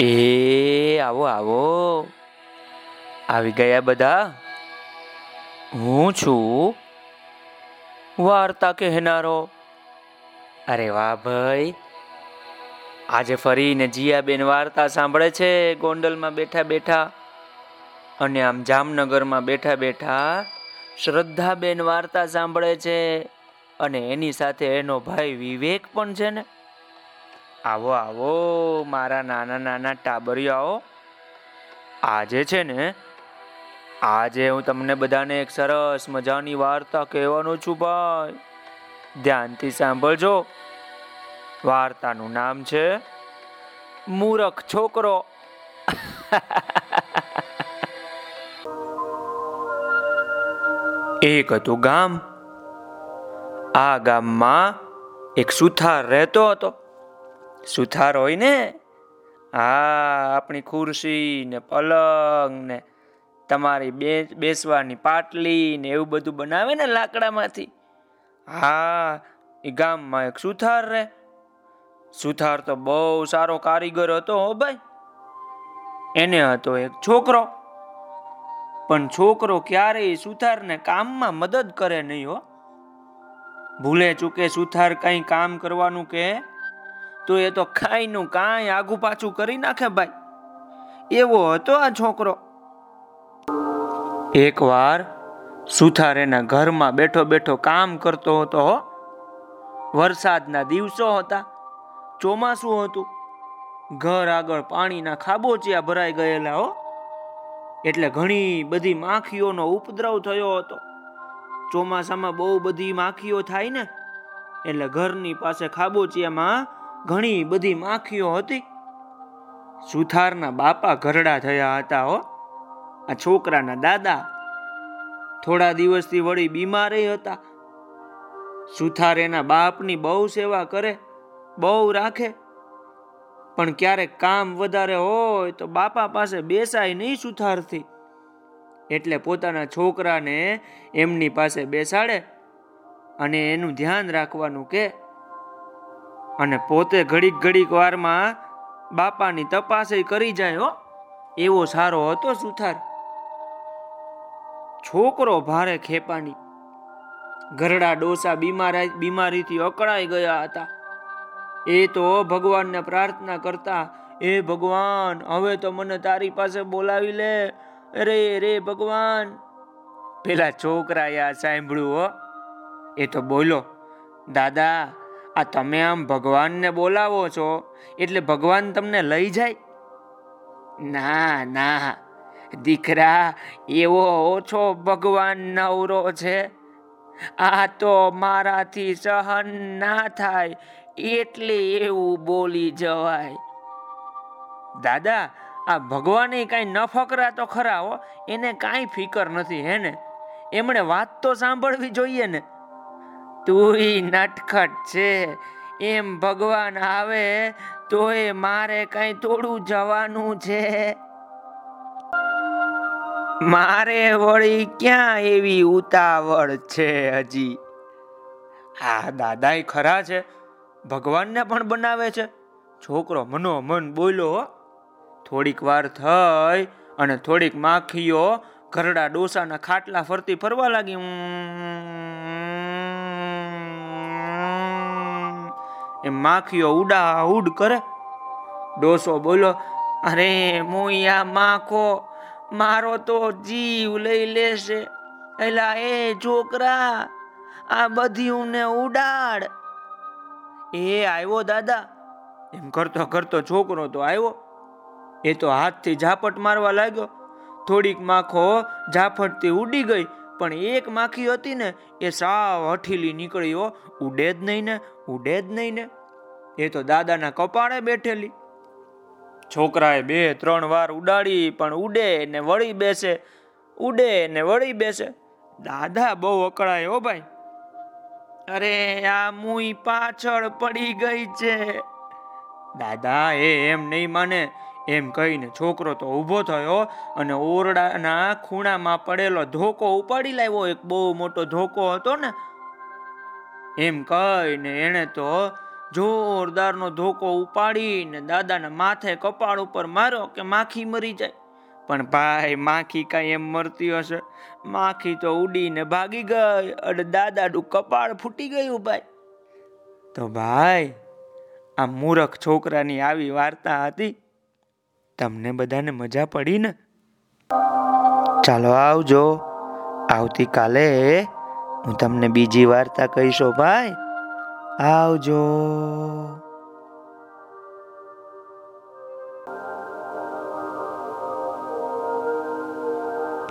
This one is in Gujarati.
એ, આવો આવો. આવી ગયા બધા? હું છું? વાર્તા કહેનારો. અરે વાહ ભાઈ. આજે ફરીને જીયાબેન વાર્તા સાંભળે છે, ગોંડલમાં બેઠા બેઠા. અને આમ જામનગરમાં બેઠા બેઠા શ્રદ્ધાબેન વાર્તા સાંભળે છે. અને એની સાથે એનો ભાઈ વિવેક પણ છે ને. આવો આવો, મારા નાના નાના ટાબરિયાઓ. આજે છે ને, આજે હું તમને બધાને એક સરસ મજાની વાર્તા કહેવાનો છું ભાઈ. ધ્યાનથી સાંભળજો. વાર્તાનું નામ છે, મૂરખ છોકરો. એક હતું ગામ. આ ગામમાં એક સુથાર રહેતો હતો. સુથાર હોય ને? હા આપણી ખુરશી ને પલંગ ને તમારી બેસવાની પાટલી ને એવું બધું બનાવે ને લાકડામાંથી. હા એ ગામમાં એક સુથાર રહે સુથાર તો બહુ સારો કારીગર હતો હો ભાઈ. એને હતો એક છોકરો. પણ છોકરો ક્યારેય સુથારને કામમાં મદદ કરે નહીં હો. ભૂલે ચૂકે સુથાર કઈ કામ કરવાનું કે તો એ તો ખાઈનું કાંઈ આઘું પાછું કરી નાખે ભાઈ. એવો હતો આ છોકરો. એકવાર સુથાર એના ઘરમાં બેઠો બેઠો કામ કરતો હતો હો. વરસાદના દિવસો હતા. ચોમાસું હતું. ઘર આગળ પાણીના ખાબોચિયા ભરાઈ ગયેલા હો. એટલે ઘણી બધી માખીઓનો ઉપદ્રવ થયો હતો. ચોમાસામાં બહુ બધી માખીઓ થાય ને. એટલે ઘરની પાસે ખાબોચિયામાં ઘણી બધી માખીઓ હતી. સુથારના બાપા ઘરડા થયા હતા હો. આ છોકરાના દાદા થોડા દિવસથી વળી બીમાર હતા. સુથાર એના બાપની બહુ સેવા કરે, બહુ રાખે. પણ ક્યારેક કામ વધારે હોય તો બાપા પાસે બેસાય નહીં સુથારથી. એટલે પોતાના છોકરાને એમની પાસે બેસાડે અને એનું ધ્યાન રાખવાનું કે અને પોતે ઘડીક ઘડીક વારમાં બાપાની તપાસ કરી જાય હો. એવો સારો હતો સુથાર. છોકરો ભારે ખેપાની. ઘરડા ડોસા બીમારી બીમારીથી અકળાઈ ગયા હતા. એ તો ભગવાનને પ્રાર્થના કરતા એ ભગવાન, હવે તો મને તારી પાસે બોલાવી લે. અરે, રે ભગવાન. પેલા છોકરા યા સાંભળ્યું હો. એ તો બોલો દાદા આ તમે આમ ભગવાનને બોલાવો છો, એટલે ભગવાન તમને લઈ જાય? ના ના. દીકરા, એવો ઓછો ભગવાન નવરો છે. આ તો મારાથી સહન ના થાય, એટલે એવું બોલી જવાય. દાદા, આ ભગવાને કાંઈ ન ફકરા તો ખરા હો, એને કાંઈ ફિકર નથી, હે ને? એમણે વાત તો સાંભળવી જોઈએ ને. તુંય નટખટ છે. એમ ભગવાન આવે તોય મારે કઈ થોડું જવાનું છે. મારે વળી ક્યાં એવી ઉતાવળ છે હજી? હા દાદા ખરા છે. ભગવાનને પણ બનાવે છે. છોકરો મનો મન બોલ્યો થોડીક વાર થઈ અને થોડીક માખીઓ ઘરડા ડોસાના ખાટલા ફરતી ફરવા લાગી. એ માખીઓ ઉડા ઉડ કરે. ડોસો બોલો અરે મોયા માખો, મારો તો જીવ લઈ લેશે. એલા, એ છોકરા, આ બધી ઉને ઉડાડ. એ આવ્યો દાદા. એમ કરતો કરતો છોકરો તો આવ્યો. એ તો હાથથી ઝાપટ મારવા લાગ્યો. થોડીક માખો ઝાપટથી ઉડી ગઈ. પણ એક માખી હતી ને, એ સાવ હઠીલી નીકળ્યો ઉડે જ નહીં ને, ઉડે જ નહીં ને. એ તો દાદાના કપાળે બેઠેલી. છોકરાએ બે, ત્રણ વાર ઉડાડી, પણ ઉડે ને વળી બેસે, ઉડે ને વળી બેસે. દાદા બહુ અકળાય હો ભાઈ. અરે, આ મુઈ પાછળ પડી ગઈ છે. દાદા, એ એમ નહીં માને. એમ કહીને છોકરો તો ઊભો થયો અને ઓરડાના ખૂણામાં પડેલો ધોકો ઉપાડી લાવ્યો. એક બહુ મોટો ધોકો હતો ને, એમ કહીને એણે તો જોરદારનો ધોકો ઉપાડીને દાદાના માથે કપાળ ઉપર માર્યો કે માખી મરી જાય. પણ ભાઈ, માખી કાંઈ એમ મરતી હશે? માખી તો ઉડીને ભાગી ગઈ અને દાદાનું કપાળ ફૂટી ગયું ભાઈ. તો ભાઈ, આ મૂરખ છોકરાની આવી વાર્તા હતી. તમને બધાને મજા પડી ને? ચાલો આવજો. આવતીકાલે હું તમને બીજી વાર્તા કહીશો, ભાઈ. આવજો.